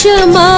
什么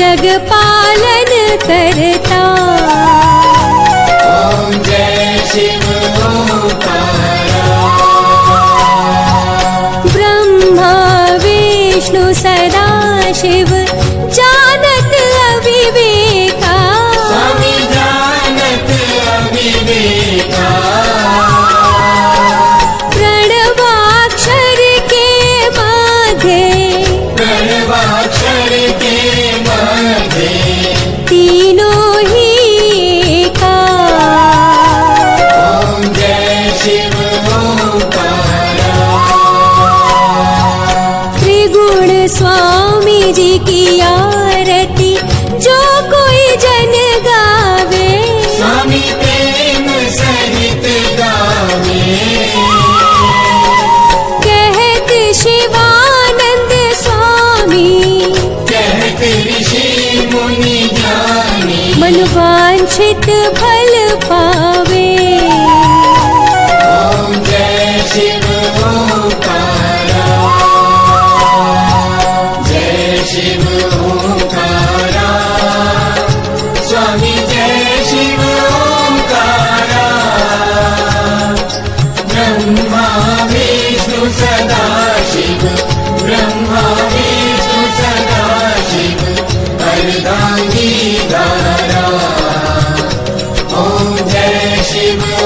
जगपलनता ब्रह्मा विष्णु सदा सदाशिव वाञ्छित भल पावी। जय शिवारा जय शिवकारा स्वामी जय शिवारा ब्रह्मा विष् सदाशि ब्रह्मा विष् सदाशिदा Shiva.